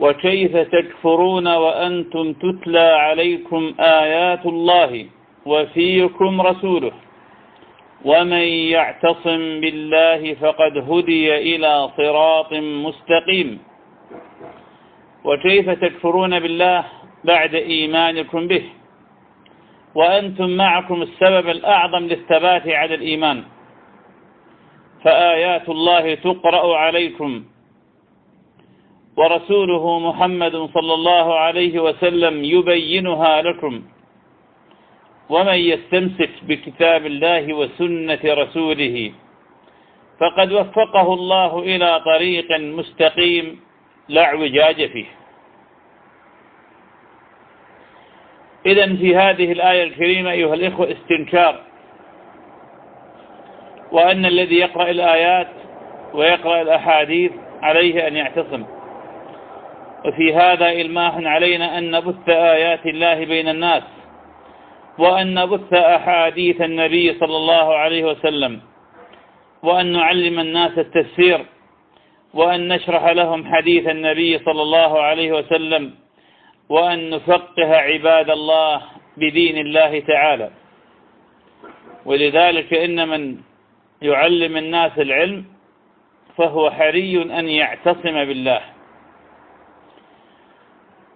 وكيف تكفرون وأنتم تتلى عليكم آيات الله وفيكم رسوله ومن يعتصم بالله فقد هدي إلى صراط مستقيم وكيف تكفرون بالله بعد إيمانكم به وأنتم معكم السبب الأعظم للثبات على الإيمان فآيات الله تقرأ عليكم ورسوله محمد صلى الله عليه وسلم يبينها لكم. ومن يستمسك بكتاب الله وسنة رسوله فقد وفقه الله إلى طريق مستقيم لا اعوجاج فيه. إذا في هذه الآية الكريمة أيها الإخوة استنكار وأن الذي يقرأ الآيات ويقرأ الأحاديث عليه أن يعتصم. وفي هذا إلماح علينا أن نبث آيات الله بين الناس وأن نبث أحاديث النبي صلى الله عليه وسلم وأن نعلم الناس التفسير وأن نشرح لهم حديث النبي صلى الله عليه وسلم وأن نفقه عباد الله بدين الله تعالى. ولذلك إن من يعلم الناس العلم فهو حري أن يعتصم بالله.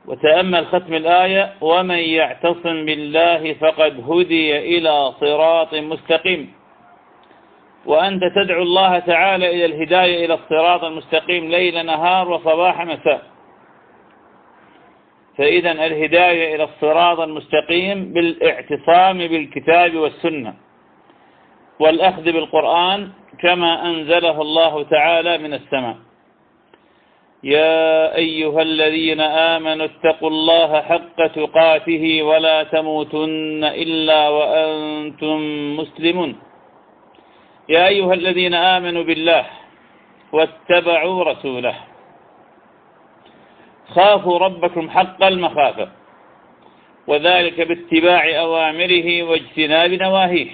وتأمل ختم الآية ومن يعتصم بالله فقد هدي إلى صراط مستقيم. وأنت تدعو الله تعالى إلى الهداية إلى الصراط المستقيم ليل نهار وصباح مساء. فإذا الهداية إلى الصراط المستقيم بالاعتصام بالكتاب والسنة. والأخذ بالقرآن كما أنزله الله تعالى من السماء. يا أيها الذين آمنوا اتقوا الله حق تقاته ولا تموتن إلا وأنتم مسلمون. يا أيها الذين آمنوا بالله واتبعوا رسوله. خافوا ربكم حق المخافة وذلك باتباع أوامره واجتناب نواهيه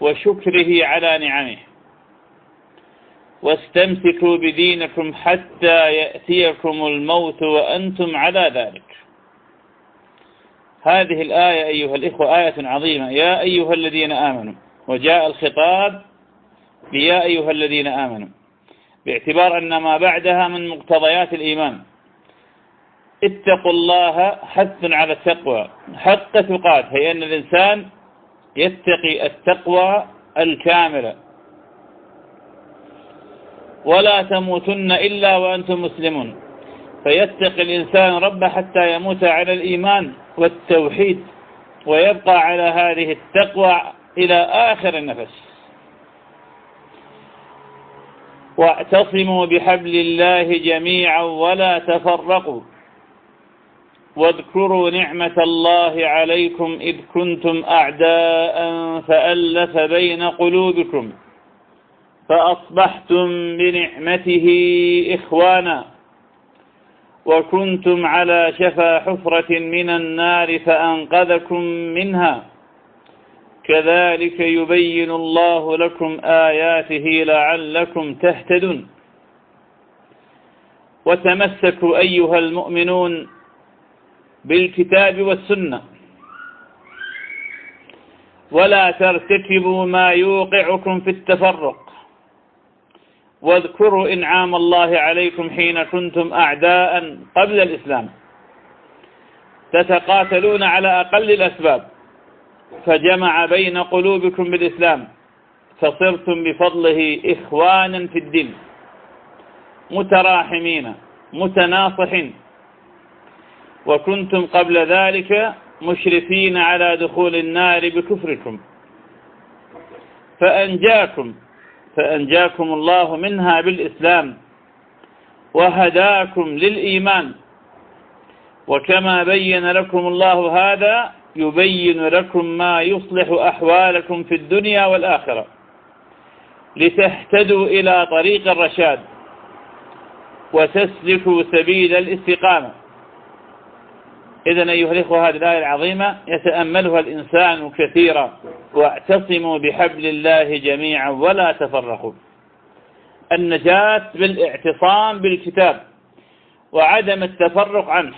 وشكره على نعمه. واستمسكوا بدينكم حتى يأتيكم الموت وأنتم على ذلك. هذه الآية أيها الإخوة آية عظيمة. يا أيها الذين آمنوا وجاء الخطاب بيا أيها الذين آمنوا باعتبار أن ما بعدها من مقتضيات الإيمان. اتقوا الله حث على التقوى. حق تقات هي أن الإنسان يتقي التقوى الكاملة. ولا تموتن إلا وأنتم مسلمون. فيتقي الإنسان رب حتى يموت على الإيمان والتوحيد ويبقى على هذه التقوى إلى آخر النفس. واعتصموا بحبل الله جميعا ولا تفرقوا. واذكروا نعمة الله عليكم إذ كنتم أعداء فألف بين قلوبكم. فأصبحتم بنعمته إخوانا وكنتم على شفا حفرة من النار فأنقذكم منها. كذلك يبين الله لكم آياته لعلكم تهتدون. وتمسكوا أيها المؤمنون بالكتاب والسنة. ولا ترتكبوا ما يوقعكم في التفرق. واذكروا إنعام الله عليكم حين كنتم أعداء قبل الإسلام. تتقاتلون على أقل الأسباب. فجمع بين قلوبكم بالإسلام. فصرتم بفضله إخوانا في الدين. متراحمين متناصحين. وكنتم قبل ذلك مشرفين على دخول النار بكفركم. فأنجاكم فأنجاكم الله منها بالإسلام وهداكم للإيمان. وكما بين لكم الله هذا يبين لكم ما يصلح أحوالكم في الدنيا والآخرة. لتهتدوا إلى طريق الرشاد وتسلكوا سبيل الاستقامة. إذا أيها الإخوة هذه الآية العظيمة يتأملها الإنسان كثيرا واعتصموا بحبل الله جميعا ولا تفرقوا. النجاة بالاعتصام بالكتاب وعدم التفرق عنه.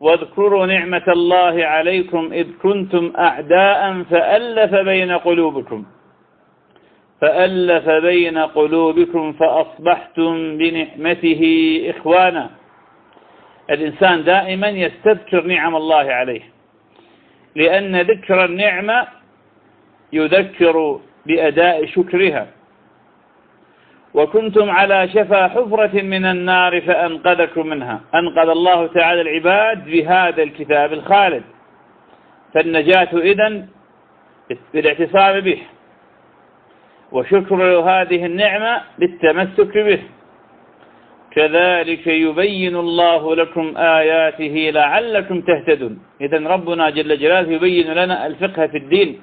واذكروا نعمة الله عليكم إذ كنتم أعداء فألف بين قلوبكم. فألف بين قلوبكم فأصبحتم بنعمته إخوانا. الإنسان دائما يستذكر نعم الله عليه لأن ذكر النعمة يذكر بأداء شكرها. وكنتم على شفا حفرة من النار فأنقذكم منها. أنقذ الله تعالى العباد بهذا الكتاب الخالد. فالنجاة إذن بالاعتصام به. وشكر هذه النعمة بالتمسك به. كذلك يبين الله لكم آياته لعلكم تهتدون. إذن ربنا جل جلاله يبين لنا الفقه في الدين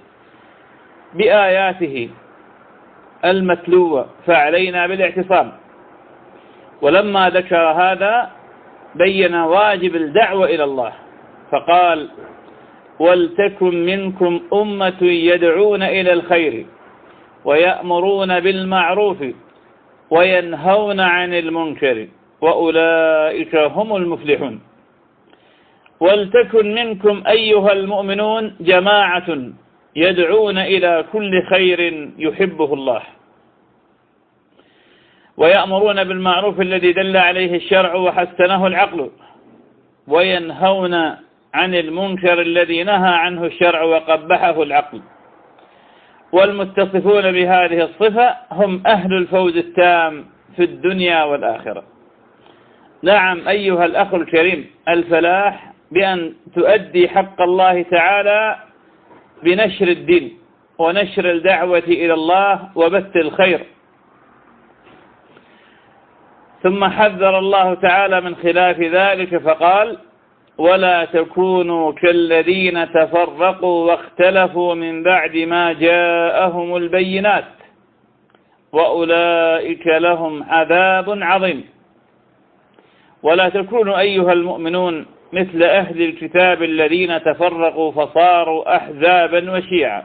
بآياته المتلوة فعلينا بالاعتصام. ولما ذكر هذا بين واجب الدعوة إلى الله فقال ولتكن منكم أمة يدعون إلى الخير ويأمرون بالمعروف وينهون عن المنكر وأولئك هم المفلحون. ولتكن منكم أيها المؤمنون جماعة يدعون إلى كل خير يحبه الله. ويأمرون بالمعروف الذي دل عليه الشرع وحسنه العقل. وينهون عن المنكر الذي نهى عنه الشرع وقبحه العقل. والمتصفون بهذه الصفة هم أهل الفوز التام في الدنيا والآخرة. نعم أيها الأخ الكريم الفلاح بأن تؤدي حق الله تعالى بنشر الدين ونشر الدعوة إلى الله وبث الخير. ثم حذر الله تعالى من خلاف ذلك فقال ولا تكونوا كالذين تفرقوا واختلفوا من بعد ما جاءهم البينات. وأولئك لهم عذاب عظيم. ولا تكونوا أيها المؤمنون مثل أهل الكتاب الذين تفرقوا فصاروا أحزابا وشيعا.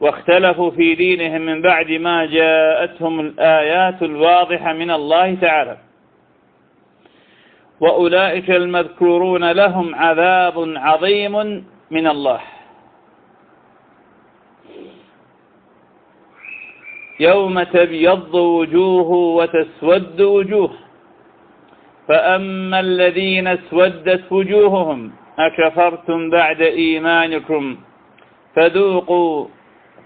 واختلفوا في دينهم من بعد ما جاءتهم الآيات الواضحة من الله تعالى. وأولئك المذكورون لهم عذاب عظيم من الله. يوم تبيض وجوه وتسود وجوه. فأما الذين اسودت وجوههم أكفرتم بعد إيمانكم؟ فذوقوا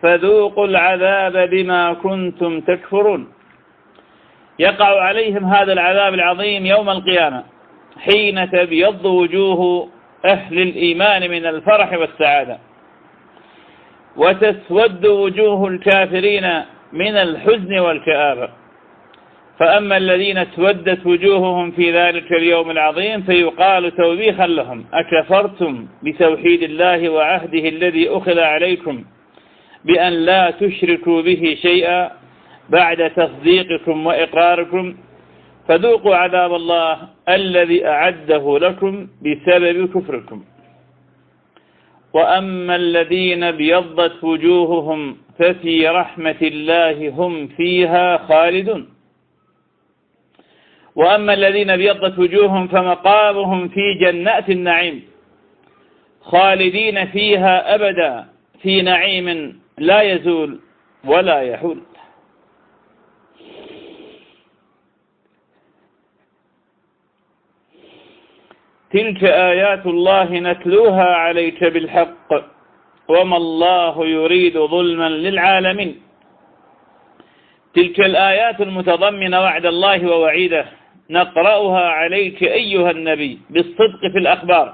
فذوقوا العذاب بما كنتم تكفرون. يقع عليهم هذا العذاب العظيم يوم القيامة. حين تبيض وجوه أهل الإيمان من الفرح والسعادة. وتسود وجوه الكافرين من الحزن والكآبة. فأما الذين اسودت وجوههم في ذلك اليوم العظيم فيقال توبيخا لهم أكفرتم بتوحيد الله وعهده الذي أخذ عليكم بأن لا تشركوا به شيئا بعد تصديقكم وإقراركم فذوقوا عذاب الله الذي أعده لكم بسبب كفركم. وأما الذين بيضت وجوههم ففي رحمة الله هم فيها خالدون. وأما الذين بيضت وجوههم فمقامهم في جنات النعيم خالدين فيها أبدا في نعيم لا يزول ولا يحول. تلك آيات الله نتلوها عليك بالحق وما الله يريد ظلما للعالمين. تلك الآيات المتضمنة وعد الله ووعيده نقرأها عليك أيها النبي بالصدق في الأخبار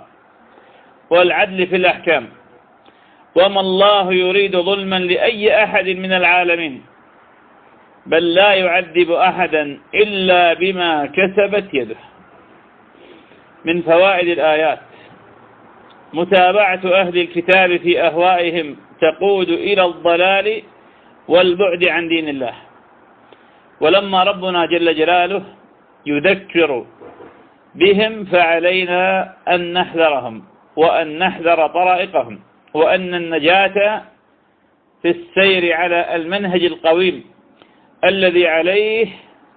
والعدل في الأحكام. وما الله يريد ظلما لأي أحد من العالمين بل لا يعذب أحدا إلا بما كسبت يده. من فوائد الآيات. متابعة أهل الكتاب في أهوائهم تقود إلى الضلال والبعد عن دين الله. ولما ربنا جل جلاله يذكر بهم فعلينا أن نحذرهم وأن نحذر طرائقهم وأن النجاة في السير على المنهج القويم الذي عليه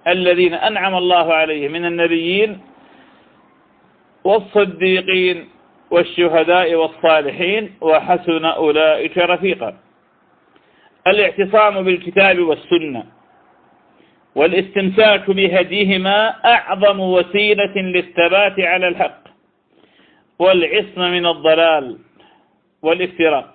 الذين أنعم الله عليه من النبيين والصديقين والشهداء والصالحين وحسن أولئك رفيقا. الاعتصام بالكتاب والسنة والاستمساك بهديهما أعظم وسيلة للثبات على الحق والعصم من الضلال والافتراق.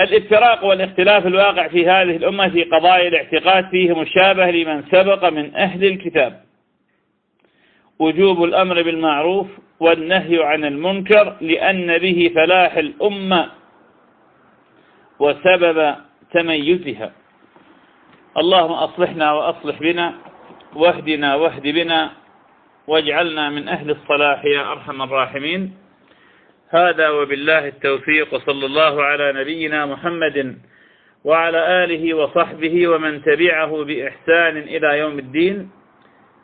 الافتراق والاختلاف الواقع في هذه الأمة في قضايا الاعتقاد فيه مشابه لمن سبق من أهل الكتاب. وجوب الأمر بالمعروف والنهي عن المنكر لأن به فلاح الأمة وسبب تميزها. اللهم أصلحنا وأصلح بنا واهدنا واهد بنا واجعلنا من أهل الصلاح يا أرحم الراحمين. هذا وبالله التوفيق وصلى الله على نبينا محمد وعلى آله وصحبه ومن تبعه بإحسان إلى يوم الدين.